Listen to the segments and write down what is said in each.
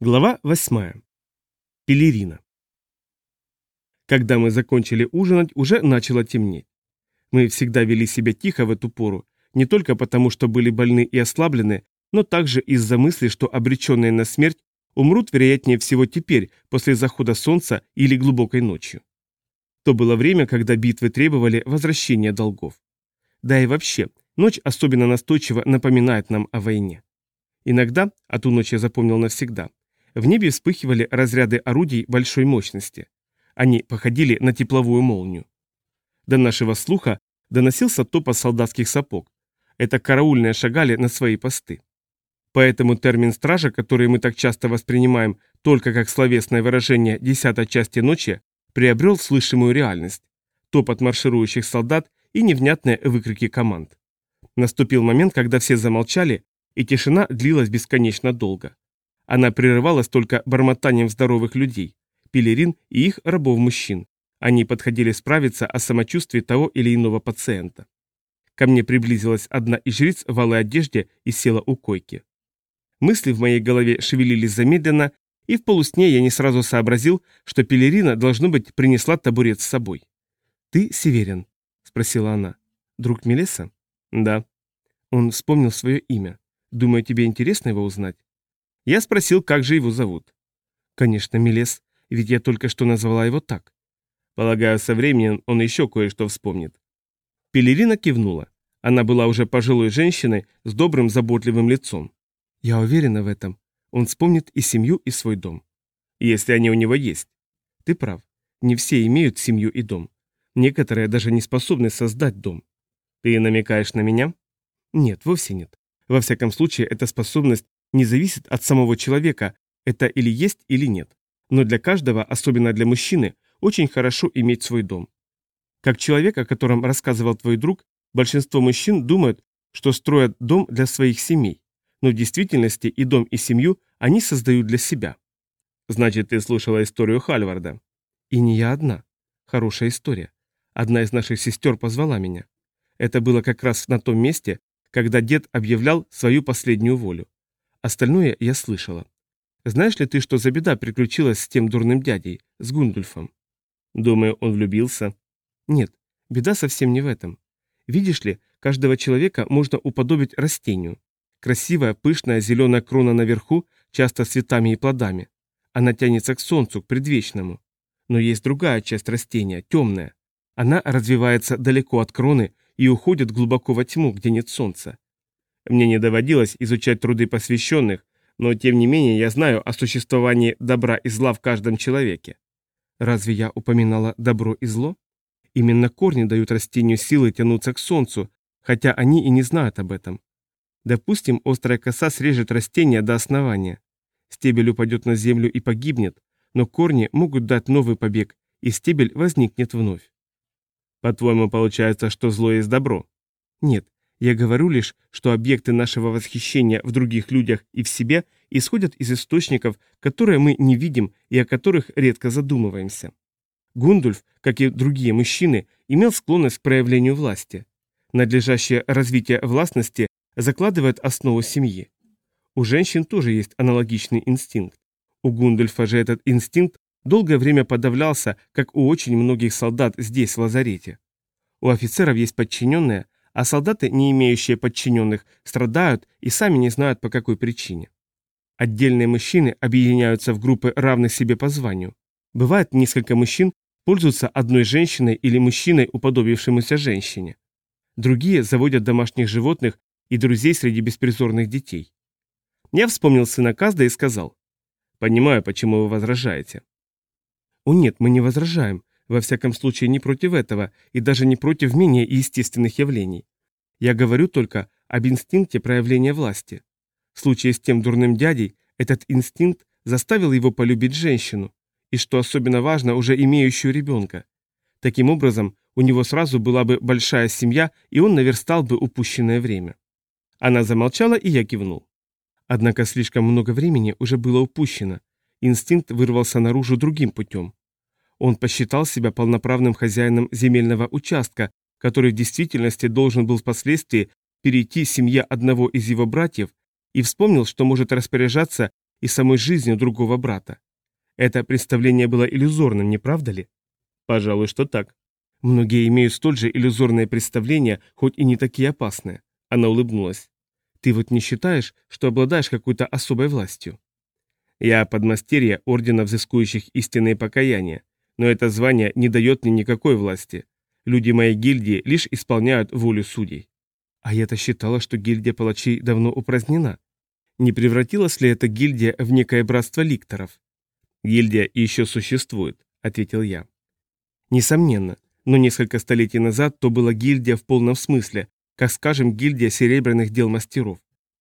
Глава 8. Пелерина. Когда мы закончили ужинать, уже начало темнеть. Мы всегда вели себя тихо в эту пору, не только потому, что были больны и ослаблены, но также из-за мысли, что обреченные на смерть умрут, вероятнее всего, теперь, после захода солнца или глубокой ночью. То было время, когда битвы требовали возвращения долгов. Да и вообще, ночь особенно настойчиво напоминает нам о войне. Иногда, а ту ночь я запомнил навсегда, в небе вспыхивали разряды орудий большой мощности. Они походили на тепловую молнию. До нашего слуха доносился топот солдатских сапог. Это караульные шагали на свои посты. Поэтому термин «стража», который мы так часто воспринимаем только как словесное выражение десятой части ночи, приобрел слышимую реальность. Топот марширующих солдат и невнятные выкрики команд. Наступил момент, когда все замолчали, и тишина длилась бесконечно долго. Она прерывалась только бормотанием здоровых людей, пелерин и их рабов-мужчин. Они подходили справиться о самочувствии того или иного пациента. Ко мне приблизилась одна из жриц в алой одежде и села у койки. Мысли в моей голове шевелились замедленно, и в полусне я не сразу сообразил, что пелерина, должно быть, принесла табурет с собой. «Ты Северин?» – спросила она. «Друг Мелеса?» «Да». Он вспомнил свое имя. «Думаю, тебе интересно его узнать?» Я спросил, как же его зовут. Конечно, Мелес, ведь я только что назвала его так. Полагаю, со временем он еще кое-что вспомнит. Пелерина кивнула. Она была уже пожилой женщиной с добрым заботливым лицом. Я уверена в этом. Он вспомнит и семью, и свой дом. Если они у него есть. Ты прав. Не все имеют семью и дом. Некоторые даже не способны создать дом. Ты намекаешь на меня? Нет, вовсе нет. Во всяком случае, эта способность не зависит от самого человека, это или есть, или нет. Но для каждого, особенно для мужчины, очень хорошо иметь свой дом. Как человек, о котором рассказывал твой друг, большинство мужчин думают, что строят дом для своих семей. Но в действительности и дом, и семью они создают для себя. Значит, ты слушала историю Хальварда. И не я одна. Хорошая история. Одна из наших сестер позвала меня. Это было как раз на том месте, когда дед объявлял свою последнюю волю. Остальное я слышала. Знаешь ли ты, что за беда приключилась с тем дурным дядей, с Гундульфом? Думаю, он влюбился. Нет, беда совсем не в этом. Видишь ли, каждого человека можно уподобить растению. Красивая, пышная зеленая крона наверху, часто с цветами и плодами. Она тянется к солнцу, к предвечному. Но есть другая часть растения, темная. Она развивается далеко от кроны и уходит глубоко во тьму, где нет солнца. Мне не доводилось изучать труды посвященных, но тем не менее я знаю о существовании добра и зла в каждом человеке. Разве я упоминала добро и зло? Именно корни дают растению силы тянуться к солнцу, хотя они и не знают об этом. Допустим, острая коса срежет растение до основания. Стебель упадет на землю и погибнет, но корни могут дать новый побег, и стебель возникнет вновь. По-твоему, получается, что зло есть добро? Нет, я говорю лишь, что объекты нашего восхищения в других людях и в себе исходят из источников, которые мы не видим и о которых редко задумываемся. Гундульф, как и другие мужчины, имел склонность к проявлению власти. Надлежащее развитие властности закладывает основу семьи. У женщин тоже есть аналогичный инстинкт. У Гундульфа же этот инстинкт долгое время подавлялся, как у очень многих солдат здесь, в лазарете. У офицеров есть подчиненные, а солдаты, не имеющие подчиненных, страдают и сами не знают по какой причине. Отдельные мужчины объединяются в группы равных себе по званию. Бывает, несколько мужчин пользуются одной женщиной или мужчиной, уподобившемуся женщине. Другие заводят домашних животных и друзей среди беспризорных детей. Я вспомнил сына Казда и сказал, «Понимаю, почему вы возражаете». «О нет, мы не возражаем. Во всяком случае, не против этого и даже не против менее естественных явлений. Я говорю только об инстинкте проявления власти. В случае с тем дурным дядей этот инстинкт заставил его полюбить женщину, и, что особенно важно, уже имеющую ребенка. Таким образом, у него сразу была бы большая семья, и он наверстал бы упущенное время. Она замолчала, и я кивнул. Однако слишком много времени уже было упущено. Инстинкт вырвался наружу другим путем. Он посчитал себя полноправным хозяином земельного участка, который в действительности должен был впоследствии перейти семье одного из его братьев, и вспомнил, что может распоряжаться и самой жизнью другого брата. Это представление было иллюзорным, не правда ли? Пожалуй, что так. Многие имеют столь же иллюзорные представления, хоть и не такие опасные. Она улыбнулась. Ты вот не считаешь, что обладаешь какой-то особой властью? Я подмастерье Ордена Взыскующих Истинные Покаяния, но это звание не дает мне никакой власти. Люди моей гильдии лишь исполняют волю судей. А я-то считала, что гильдия палачей давно упразднена. Не превратилась ли эта гильдия в некое братство ликторов? Гильдия еще существует, ответил я. Несомненно, но несколько столетий назад то была гильдия в полном смысле, как, скажем, гильдия серебряных дел мастеров.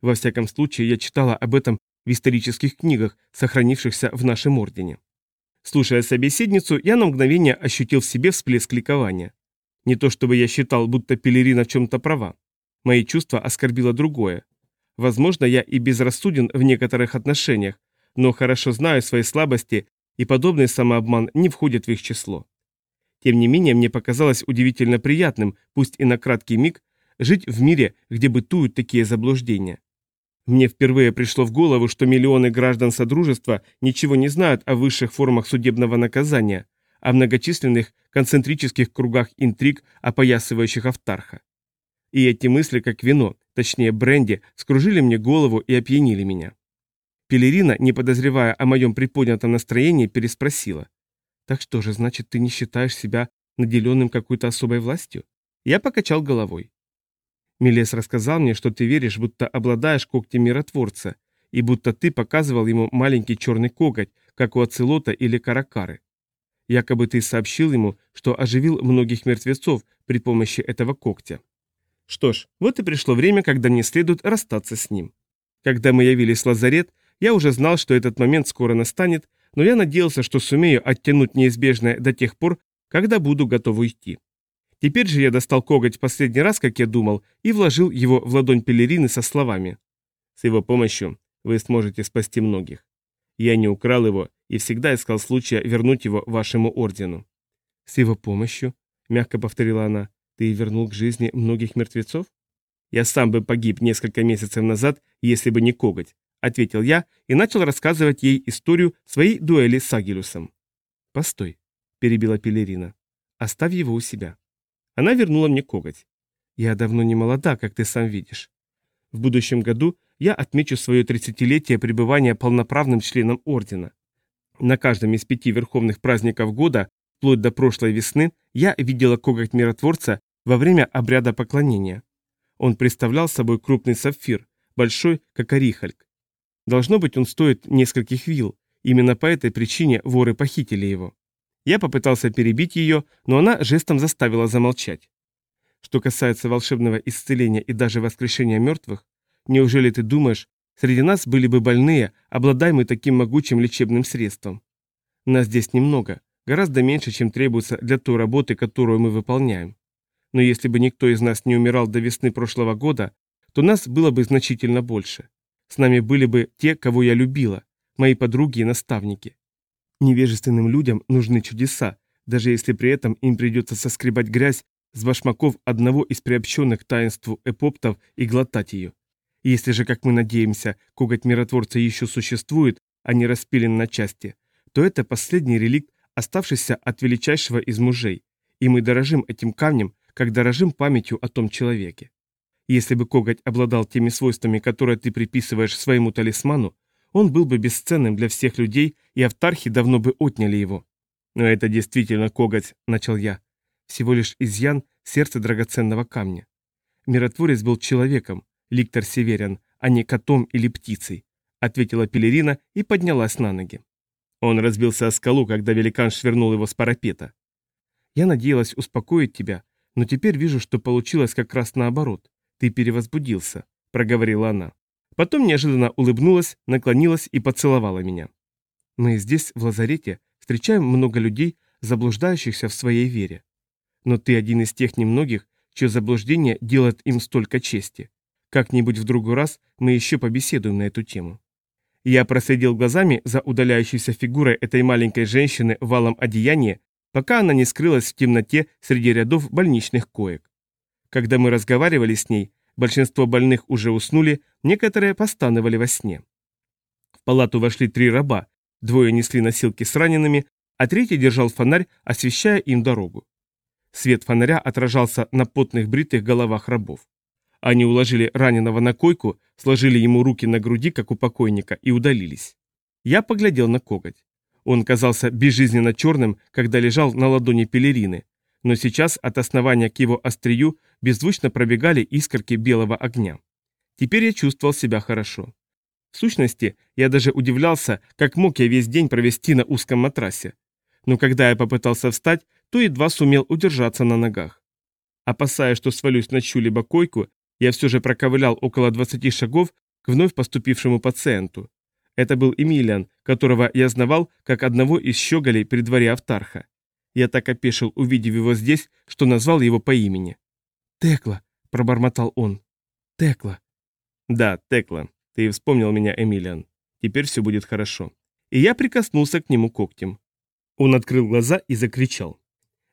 Во всяком случае, я читала об этом в исторических книгах, сохранившихся в нашем ордене. Слушая собеседницу, я на мгновение ощутил в себе всплеск ликования. Не то чтобы я считал, будто Пелерина в чем-то права. Мои чувства оскорбило другое. Возможно, я и безрассуден в некоторых отношениях, но хорошо знаю свои слабости, и подобный самообман не входит в их число. Тем не менее, мне показалось удивительно приятным, пусть и на краткий миг, жить в мире, где бытуют такие заблуждения. Мне впервые пришло в голову, что миллионы граждан Содружества ничего не знают о высших формах судебного наказания, о многочисленных концентрических кругах интриг, опоясывающих Автарха. И эти мысли, как вино, точнее бренди, скружили мне голову и опьянили меня. Пелерина, не подозревая о моем приподнятом настроении, переспросила. «Так что же, значит, ты не считаешь себя наделенным какой-то особой властью?» Я покачал головой. Милес рассказал мне, что ты веришь, будто обладаешь когтем миротворца, и будто ты показывал ему маленький черный коготь, как у оцелота или каракары. Якобы ты сообщил ему, что оживил многих мертвецов при помощи этого когтя. Что ж, вот и пришло время, когда мне следует расстаться с ним. Когда мы явились в лазарет, я уже знал, что этот момент скоро настанет, но я надеялся, что сумею оттянуть неизбежное до тех пор, когда буду готов уйти. Теперь же я достал коготь последний раз, как я думал, и вложил его в ладонь пелерины со словами. «С его помощью вы сможете спасти многих. Я не украл его и всегда искал случая вернуть его вашему ордену». «С его помощью?» — мягко повторила она. «Ты вернул к жизни многих мертвецов?» «Я сам бы погиб несколько месяцев назад, если бы не коготь», — ответил я и начал рассказывать ей историю своей дуэли с Агилюсом. «Постой», — перебила Пелерина. «Оставь его у себя». Она вернула мне коготь. Я давно не молода, как ты сам видишь. В будущем году я отмечу свое тридцатилетие пребывания полноправным членом Ордена. На каждом из пяти верховных праздников года, вплоть до прошлой весны, я видела коготь миротворца во время обряда поклонения. Он представлял собой крупный сапфир, большой, как орихальк. Должно быть, он стоит нескольких вил, именно по этой причине воры похитили его. Я попытался перебить ее, но она жестом заставила замолчать. Что касается волшебного исцеления и даже воскрешения мертвых, неужели ты думаешь, среди нас были бы больные, обладаемые таким могучим лечебным средством? Нас здесь немного, гораздо меньше, чем требуется для той работы, которую мы выполняем. Но если бы никто из нас не умирал до весны прошлого года, то нас было бы значительно больше. С нами были бы те, кого я любила, мои подруги и наставники. Невежественным людям нужны чудеса, даже если при этом им придется соскребать грязь с башмаков одного из приобщенных таинству эпоптов и глотать ее. Если же, как мы надеемся, коготь миротворца еще существует, а не распилен на части, то это последний реликт, оставшийся от величайшего из мужей, и мы дорожим этим камнем, как дорожим памятью о том человеке. Если бы коготь обладал теми свойствами, которые ты приписываешь своему талисману, он был бы бесценным для всех людей, и автархи давно бы отняли его. Но это действительно коготь, начал я. Всего лишь изъян сердца драгоценного камня. Миротворец был человеком, ликтор Северян, а не котом или птицей, ответила Пелерина и поднялась на ноги. Он разбился о скалу, когда великан швырнул его с парапета. Я надеялась успокоить тебя, но теперь вижу, что получилось как раз наоборот. Ты перевозбудился, проговорила она. Потом неожиданно улыбнулась, наклонилась и поцеловала меня. Мы здесь, в лазарете, встречаем много людей, заблуждающихся в своей вере. Но ты один из тех немногих, чье заблуждение делает им столько чести. Как-нибудь в другой раз мы еще побеседуем на эту тему. Я проследил глазами за удаляющейся фигурой этой маленькой женщины валом одеянии, пока она не скрылась в темноте среди рядов больничных коек. Когда мы разговаривали с ней, Большинство больных уже уснули, некоторые постановали во сне. В палату вошли три раба, двое несли носилки с ранеными, а третий держал фонарь, освещая им дорогу. Свет фонаря отражался на потных бритых головах рабов. Они уложили раненого на койку, сложили ему руки на груди, как у покойника, и удалились. Я поглядел на коготь. Он казался безжизненно черным, когда лежал на ладони пелерины, но сейчас от основания к его острию беззвучно пробегали искорки белого огня. Теперь я чувствовал себя хорошо. В сущности, я даже удивлялся, как мог я весь день провести на узком матрасе. Но когда я попытался встать, то едва сумел удержаться на ногах. Опасаясь, что свалюсь на чью-либо койку, я все же проковылял около 20 шагов к вновь поступившему пациенту. Это был Эмилиан, которого я знавал как одного из щеголей при дворе Автарха. Я так опешил, увидев его здесь, что назвал его по имени. «Текла», — пробормотал он. «Текла». «Да, Текла. Ты вспомнил меня, Эмилиан. Теперь все будет хорошо». И я прикоснулся к нему когтем. Он открыл глаза и закричал.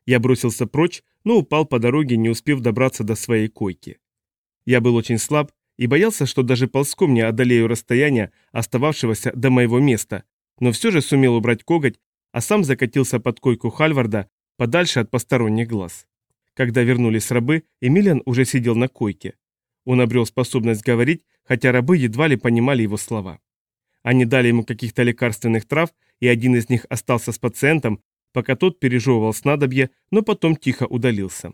Я бросился прочь, но упал по дороге, не успев добраться до своей койки. Я был очень слаб и боялся, что даже ползком не одолею расстояние, остававшегося до моего места, но все же сумел убрать коготь, а сам закатился под койку Хальварда подальше от посторонних глаз. Когда вернулись рабы, Эмилиан уже сидел на койке. Он обрел способность говорить, хотя рабы едва ли понимали его слова. Они дали ему каких-то лекарственных трав, и один из них остался с пациентом, пока тот пережевывал снадобье, но потом тихо удалился.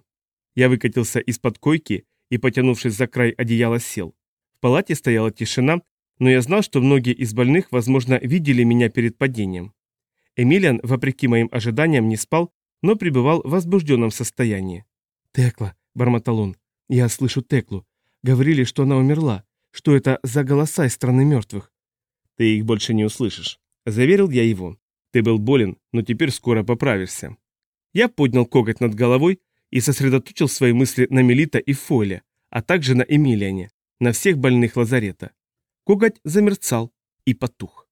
Я выкатился из-под койки и, потянувшись за край одеяла, сел. В палате стояла тишина, но я знал, что многие из больных, возможно, видели меня перед падением. Эмилиан, вопреки моим ожиданиям, не спал, но пребывал в возбужденном состоянии. «Текла», — бормотал он, — «я слышу Теклу. Говорили, что она умерла. Что это за голоса из страны мертвых?» «Ты их больше не услышишь», — заверил я его. «Ты был болен, но теперь скоро поправишься». Я поднял коготь над головой и сосредоточил свои мысли на Мелита и Фойле, а также на Эмилиане, на всех больных лазарета. Коготь замерцал и потух.